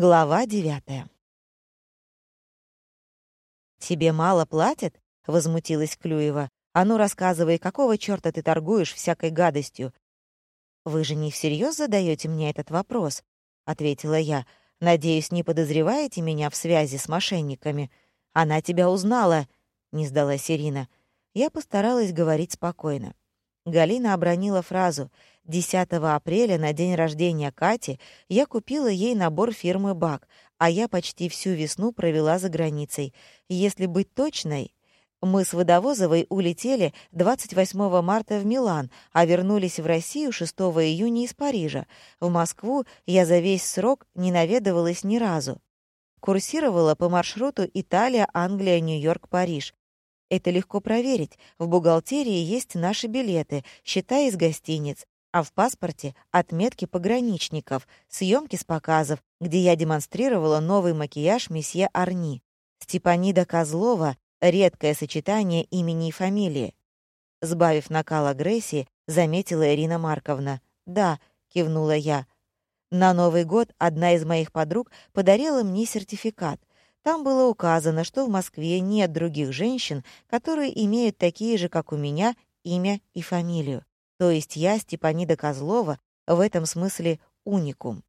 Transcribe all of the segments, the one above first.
Глава девятая. «Тебе мало платят?» — возмутилась Клюева. «А ну, рассказывай, какого чёрта ты торгуешь всякой гадостью?» «Вы же не всерьез задаете мне этот вопрос?» — ответила я. «Надеюсь, не подозреваете меня в связи с мошенниками?» «Она тебя узнала!» — не сдалась Ирина. Я постаралась говорить спокойно. Галина обронила фразу. 10 апреля, на день рождения Кати, я купила ей набор фирмы «Бак», а я почти всю весну провела за границей. Если быть точной, мы с Водовозовой улетели 28 марта в Милан, а вернулись в Россию 6 июня из Парижа. В Москву я за весь срок не наведывалась ни разу. Курсировала по маршруту Италия, Англия, Нью-Йорк, Париж. Это легко проверить. В бухгалтерии есть наши билеты, счета из гостиниц, а в паспорте отметки пограничников, съемки с показов, где я демонстрировала новый макияж месье Арни. Степанида Козлова — редкое сочетание имени и фамилии. Сбавив накал агрессии, заметила Ирина Марковна. «Да», — кивнула я. На Новый год одна из моих подруг подарила мне сертификат. Там было указано, что в Москве нет других женщин, которые имеют такие же, как у меня, имя и фамилию. То есть я, Степанида Козлова, в этом смысле уникум.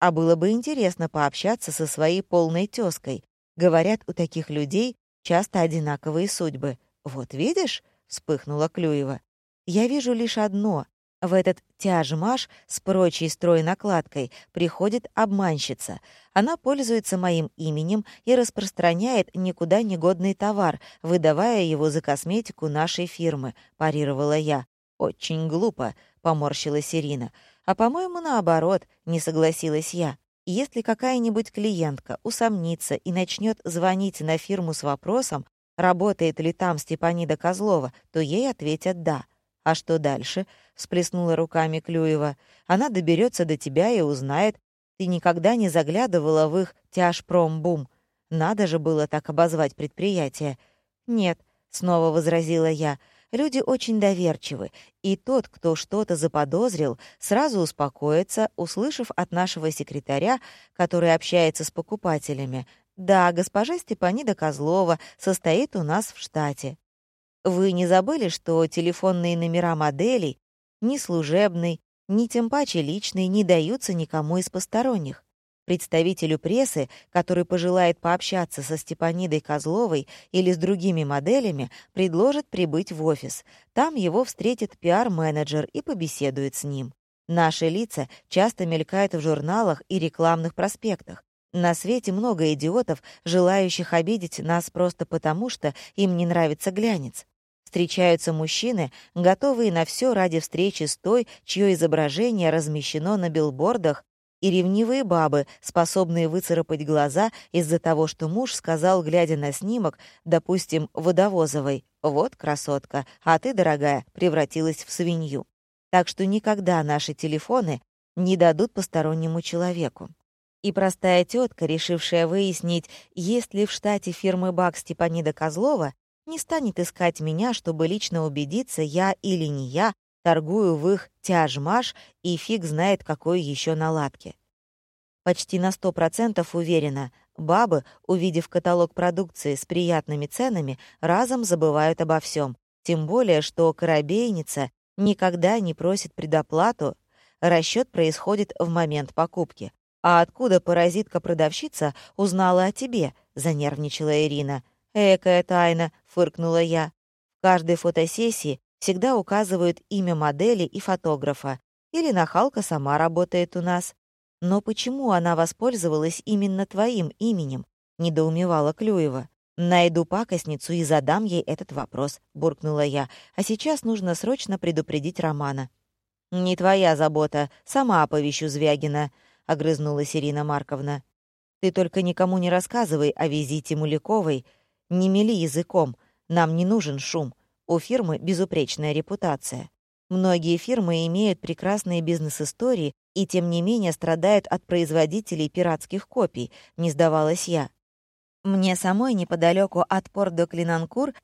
А было бы интересно пообщаться со своей полной тёзкой. Говорят, у таких людей часто одинаковые судьбы. «Вот видишь?» — вспыхнула Клюева. «Я вижу лишь одно. В этот тяжмаш с прочей строй-накладкой приходит обманщица. Она пользуется моим именем и распространяет никуда негодный товар, выдавая его за косметику нашей фирмы», — парировала я. «Очень глупо», — поморщилась Ирина. «А, по-моему, наоборот», — не согласилась я. «Если какая-нибудь клиентка усомнится и начнет звонить на фирму с вопросом, работает ли там Степанида Козлова, то ей ответят «да». «А что дальше?» — всплеснула руками Клюева. «Она доберется до тебя и узнает. Ты никогда не заглядывала в их тяжпромбум. Надо же было так обозвать предприятие». «Нет», — снова возразила я, — «люди очень доверчивы, и тот, кто что-то заподозрил, сразу успокоится, услышав от нашего секретаря, который общается с покупателями, «Да, госпожа Степанида Козлова состоит у нас в штате». Вы не забыли, что телефонные номера моделей, ни служебный, ни тем паче личный, не даются никому из посторонних? Представителю прессы, который пожелает пообщаться со Степанидой Козловой или с другими моделями, предложат прибыть в офис. Там его встретит пиар-менеджер и побеседует с ним. Наши лица часто мелькают в журналах и рекламных проспектах. На свете много идиотов, желающих обидеть нас просто потому, что им не нравится глянец. Встречаются мужчины, готовые на все ради встречи с той, чье изображение размещено на билбордах, и ревнивые бабы, способные выцарапать глаза из-за того, что муж сказал, глядя на снимок, допустим, водовозовой, «Вот красотка, а ты, дорогая, превратилась в свинью». Так что никогда наши телефоны не дадут постороннему человеку. И простая тетка, решившая выяснить, есть ли в штате фирмы БАК Степанида Козлова, не станет искать меня, чтобы лично убедиться, я или не я, торгую в их тяжмаш и фиг знает какой еще наладки. Почти на сто процентов уверена, бабы, увидев каталог продукции с приятными ценами, разом забывают обо всем. Тем более, что корабейница никогда не просит предоплату, расчет происходит в момент покупки. «А откуда паразитка-продавщица узнала о тебе?» — занервничала Ирина. «Экая тайна», — фыркнула я. «В каждой фотосессии всегда указывают имя модели и фотографа. Или нахалка сама работает у нас. Но почему она воспользовалась именно твоим именем?» — недоумевала Клюева. «Найду пакостницу и задам ей этот вопрос», — буркнула я. «А сейчас нужно срочно предупредить Романа». «Не твоя забота, сама оповещу Звягина», — огрызнулась Ирина Марковна. «Ты только никому не рассказывай о визите Муляковой», не мели языком, нам не нужен шум. У фирмы безупречная репутация. Многие фирмы имеют прекрасные бизнес-истории и, тем не менее, страдают от производителей пиратских копий, не сдавалась я. Мне самой неподалеку от Порт-де-Клинанкур,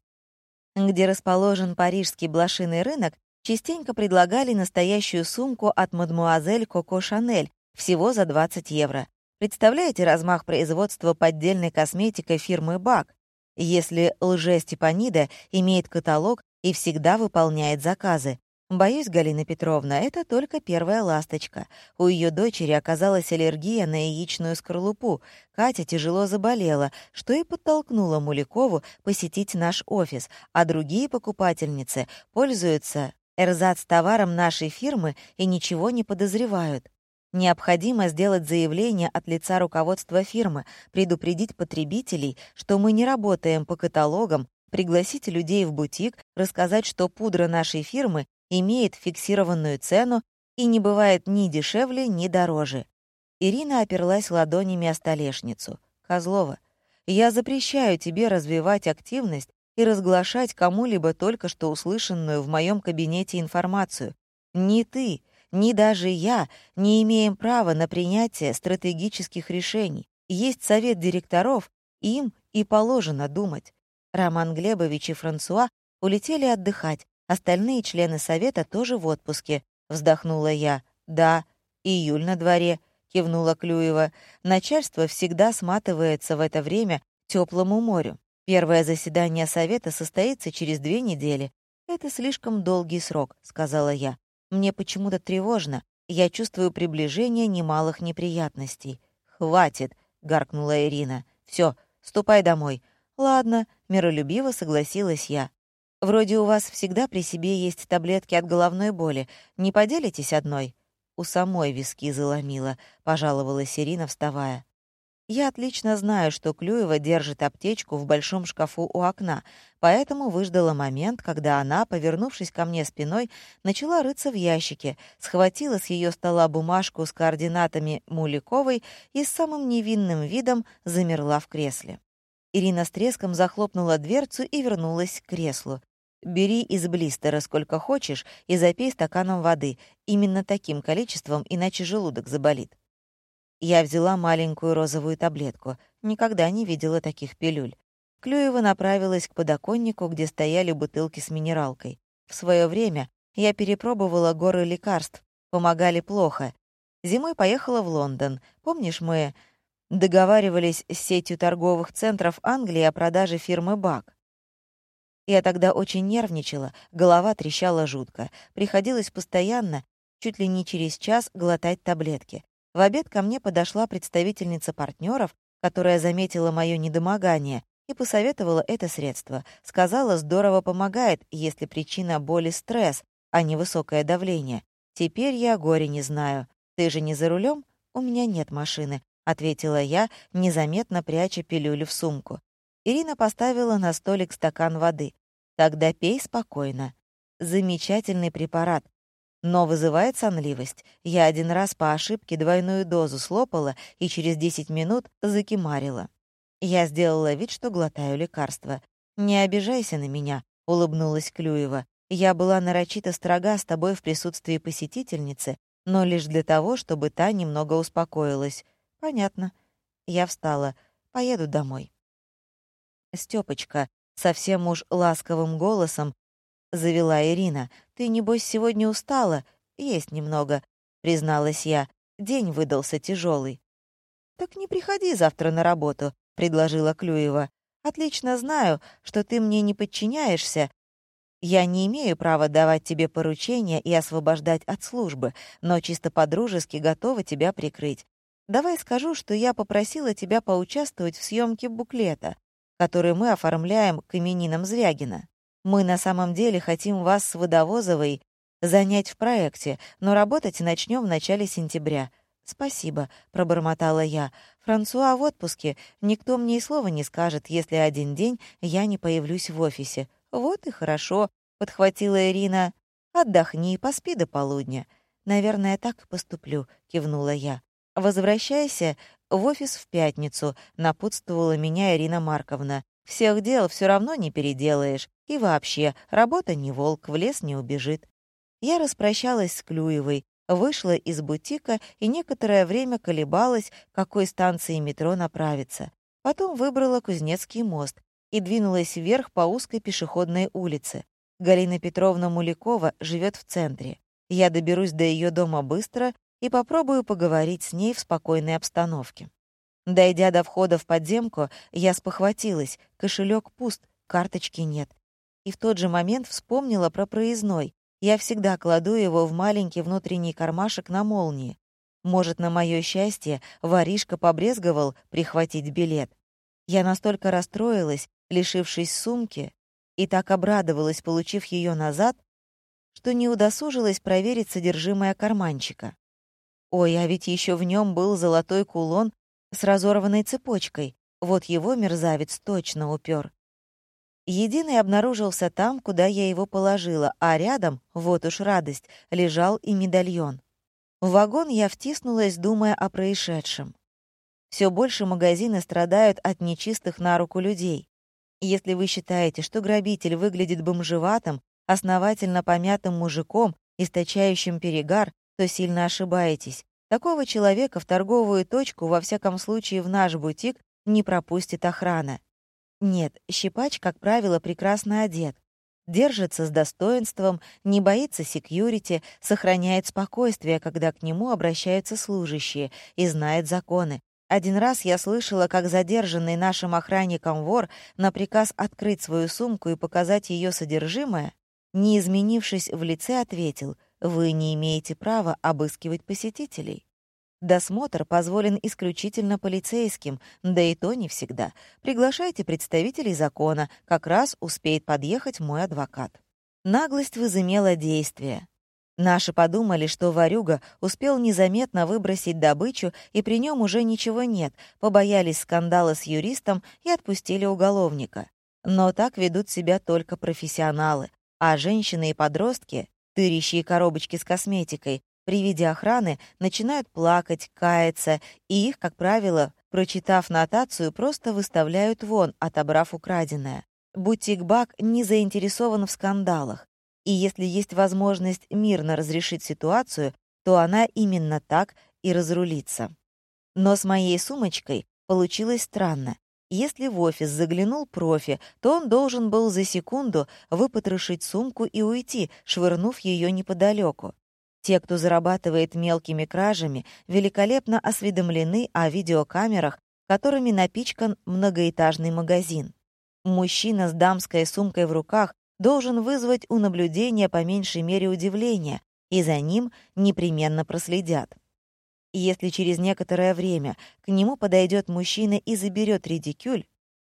где расположен парижский блошиный рынок, частенько предлагали настоящую сумку от мадмуазель Коко Шанель всего за 20 евро. Представляете размах производства поддельной косметикой фирмы «Бак», если лже-Степанида имеет каталог и всегда выполняет заказы. Боюсь, Галина Петровна, это только первая ласточка. У ее дочери оказалась аллергия на яичную скорлупу. Катя тяжело заболела, что и подтолкнуло Муликову посетить наш офис, а другие покупательницы пользуются эрзац-товаром нашей фирмы и ничего не подозревают. Необходимо сделать заявление от лица руководства фирмы, предупредить потребителей, что мы не работаем по каталогам, пригласить людей в бутик, рассказать, что пудра нашей фирмы имеет фиксированную цену и не бывает ни дешевле, ни дороже. Ирина оперлась ладонями о столешницу. «Козлова, я запрещаю тебе развивать активность и разглашать кому-либо только что услышанную в моем кабинете информацию. Ни ты, ни даже я не имеем права на принятие стратегических решений. Есть совет директоров, им и положено думать. Роман Глебович и Франсуа улетели отдыхать, остальные члены совета тоже в отпуске. Вздохнула я. «Да, июль на дворе», — кивнула Клюева. «Начальство всегда сматывается в это время теплому морю. Первое заседание совета состоится через две недели. Это слишком долгий срок», — сказала я. «Мне почему-то тревожно. Я чувствую приближение немалых неприятностей». «Хватит», — гаркнула Ирина. «Все, ступай домой. «Ладно», — миролюбиво согласилась я. «Вроде у вас всегда при себе есть таблетки от головной боли. Не поделитесь одной?» «У самой виски заломила», — пожаловалась Ирина, вставая. «Я отлично знаю, что Клюева держит аптечку в большом шкафу у окна, поэтому выждала момент, когда она, повернувшись ко мне спиной, начала рыться в ящике, схватила с ее стола бумажку с координатами Муликовой и с самым невинным видом замерла в кресле. Ирина с треском захлопнула дверцу и вернулась к креслу. «Бери из блистера сколько хочешь и запей стаканом воды. Именно таким количеством, иначе желудок заболит». Я взяла маленькую розовую таблетку. Никогда не видела таких пилюль. Клюева направилась к подоконнику, где стояли бутылки с минералкой. В свое время я перепробовала горы лекарств. Помогали плохо. Зимой поехала в Лондон. Помнишь, мы договаривались с сетью торговых центров Англии о продаже фирмы «Бак». Я тогда очень нервничала, голова трещала жутко. Приходилось постоянно, чуть ли не через час, глотать таблетки. В обед ко мне подошла представительница партнеров, которая заметила мое недомогание и посоветовала это средство. Сказала, здорово помогает, если причина боли — стресс, а не высокое давление. Теперь я горе не знаю. Ты же не за рулем? У меня нет машины ответила я, незаметно пряча пилюлю в сумку. Ирина поставила на столик стакан воды. Тогда пей спокойно. Замечательный препарат, но вызывает сонливость. Я один раз по ошибке двойную дозу слопала и через 10 минут закимарила. Я сделала вид, что глотаю лекарство. «Не обижайся на меня», — улыбнулась Клюева. «Я была нарочито строга с тобой в присутствии посетительницы, но лишь для того, чтобы та немного успокоилась. «Понятно». Я встала. «Поеду домой». «Стёпочка», — совсем уж ласковым голосом завела Ирина. «Ты, небось, сегодня устала?» «Есть немного», — призналась я. День выдался тяжелый. «Так не приходи завтра на работу», — предложила Клюева. «Отлично знаю, что ты мне не подчиняешься. Я не имею права давать тебе поручения и освобождать от службы, но чисто по-дружески готова тебя прикрыть. Давай скажу, что я попросила тебя поучаствовать в съемке буклета, который мы оформляем к именинам Звягина. Мы на самом деле хотим вас с Водовозовой занять в проекте, но работать начнем в начале сентября. «Спасибо», — пробормотала я. «Франсуа в отпуске. Никто мне и слова не скажет, если один день я не появлюсь в офисе». «Вот и хорошо», — подхватила Ирина. «Отдохни, поспи до полудня». «Наверное, так и поступлю», — кивнула я. «Возвращайся в офис в пятницу», — напутствовала меня Ирина Марковна. «Всех дел все равно не переделаешь. И вообще, работа не волк, в лес не убежит». Я распрощалась с Клюевой, вышла из бутика и некоторое время колебалась, какой станции метро направиться. Потом выбрала Кузнецкий мост и двинулась вверх по узкой пешеходной улице. Галина Петровна Мулякова живет в центре. Я доберусь до ее дома быстро и попробую поговорить с ней в спокойной обстановке. Дойдя до входа в подземку, я спохватилась. Кошелек пуст, карточки нет. И в тот же момент вспомнила про проездной. Я всегда кладу его в маленький внутренний кармашек на молнии. Может, на мое счастье, воришка побрезговал прихватить билет. Я настолько расстроилась, лишившись сумки, и так обрадовалась, получив ее назад, что не удосужилась проверить содержимое карманчика. Ой, а ведь еще в нем был золотой кулон с разорванной цепочкой. Вот его мерзавец точно упер. Единый обнаружился там, куда я его положила, а рядом, вот уж радость, лежал и медальон. В вагон я втиснулась, думая о происшедшем. Все больше магазины страдают от нечистых на руку людей. Если вы считаете, что грабитель выглядит бомжеватым, основательно помятым мужиком, источающим перегар, то сильно ошибаетесь. Такого человека в торговую точку, во всяком случае в наш бутик, не пропустит охрана. Нет, щипач, как правило, прекрасно одет. Держится с достоинством, не боится секьюрити, сохраняет спокойствие, когда к нему обращаются служащие, и знает законы. Один раз я слышала, как задержанный нашим охранником вор на приказ открыть свою сумку и показать ее содержимое, не изменившись в лице, ответил — вы не имеете права обыскивать посетителей. Досмотр позволен исключительно полицейским, да и то не всегда. Приглашайте представителей закона, как раз успеет подъехать мой адвокат. Наглость возымела действие. Наши подумали, что Варюга успел незаметно выбросить добычу, и при нем уже ничего нет, побоялись скандала с юристом и отпустили уголовника. Но так ведут себя только профессионалы, а женщины и подростки тырящие коробочки с косметикой, при виде охраны начинают плакать, каяться, и их, как правило, прочитав нотацию, просто выставляют вон, отобрав украденное. Бутик-бак не заинтересован в скандалах, и если есть возможность мирно разрешить ситуацию, то она именно так и разрулится. Но с моей сумочкой получилось странно. Если в офис заглянул профи, то он должен был за секунду выпотрошить сумку и уйти, швырнув ее неподалеку. Те, кто зарабатывает мелкими кражами, великолепно осведомлены о видеокамерах, которыми напичкан многоэтажный магазин. Мужчина с дамской сумкой в руках должен вызвать у наблюдения по меньшей мере удивление, и за ним непременно проследят. И если через некоторое время к нему подойдет мужчина и заберет редикюль,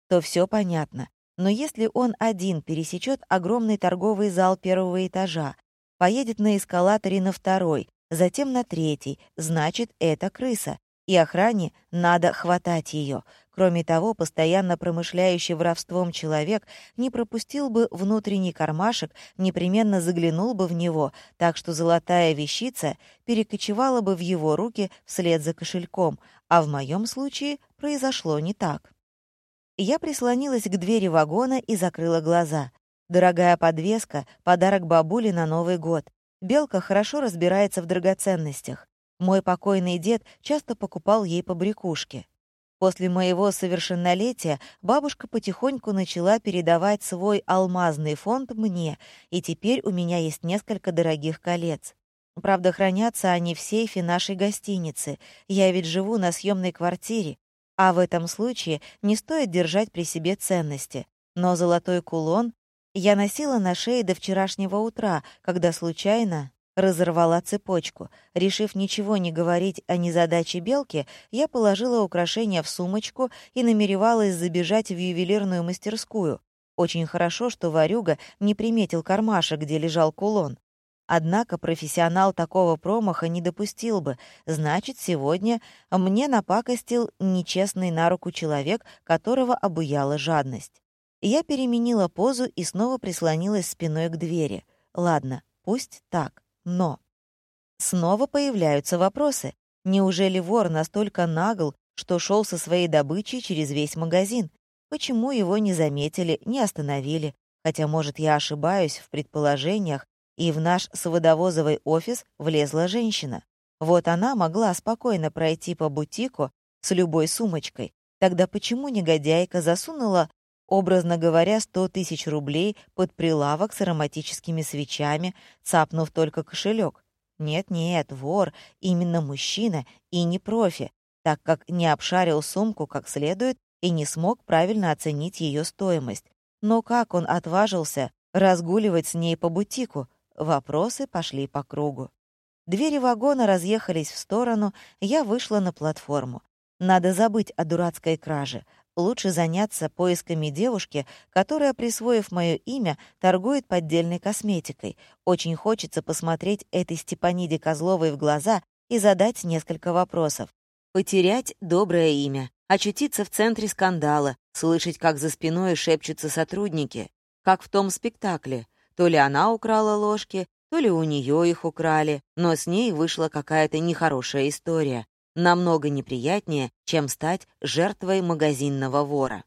то все понятно. Но если он один пересечет огромный торговый зал первого этажа, поедет на эскалаторе на второй, затем на третий, значит, это крыса, и охране надо хватать ее. Кроме того, постоянно промышляющий воровством человек не пропустил бы внутренний кармашек, непременно заглянул бы в него, так что золотая вещица перекочевала бы в его руки вслед за кошельком, а в моем случае произошло не так. Я прислонилась к двери вагона и закрыла глаза. Дорогая подвеска — подарок бабуле на Новый год. Белка хорошо разбирается в драгоценностях. Мой покойный дед часто покупал ей побрякушки. После моего совершеннолетия бабушка потихоньку начала передавать свой алмазный фонд мне, и теперь у меня есть несколько дорогих колец. Правда, хранятся они в сейфе нашей гостиницы. Я ведь живу на съемной квартире, а в этом случае не стоит держать при себе ценности. Но золотой кулон я носила на шее до вчерашнего утра, когда случайно разорвала цепочку. Решив ничего не говорить о незадаче белки, я положила украшение в сумочку и намеревалась забежать в ювелирную мастерскую. Очень хорошо, что Варюга не приметил кармашек, где лежал кулон. Однако профессионал такого промаха не допустил бы. Значит, сегодня мне напакостил нечестный на руку человек, которого обуяла жадность. Я переменила позу и снова прислонилась спиной к двери. Ладно, пусть так. Но снова появляются вопросы. Неужели вор настолько нагл, что шел со своей добычей через весь магазин? Почему его не заметили, не остановили? Хотя, может, я ошибаюсь в предположениях, и в наш сводовозовый офис влезла женщина. Вот она могла спокойно пройти по бутику с любой сумочкой. Тогда почему негодяйка засунула образно говоря, сто тысяч рублей под прилавок с ароматическими свечами, цапнув только кошелек. Нет-нет, вор именно мужчина и не профи, так как не обшарил сумку как следует и не смог правильно оценить ее стоимость. Но как он отважился разгуливать с ней по бутику? Вопросы пошли по кругу. Двери вагона разъехались в сторону, я вышла на платформу. Надо забыть о дурацкой краже. Лучше заняться поисками девушки, которая, присвоив мое имя, торгует поддельной косметикой. Очень хочется посмотреть этой Степаниде Козловой в глаза и задать несколько вопросов. Потерять доброе имя, очутиться в центре скандала, слышать, как за спиной шепчутся сотрудники, как в том спектакле. То ли она украла ложки, то ли у нее их украли, но с ней вышла какая-то нехорошая история намного неприятнее, чем стать жертвой магазинного вора.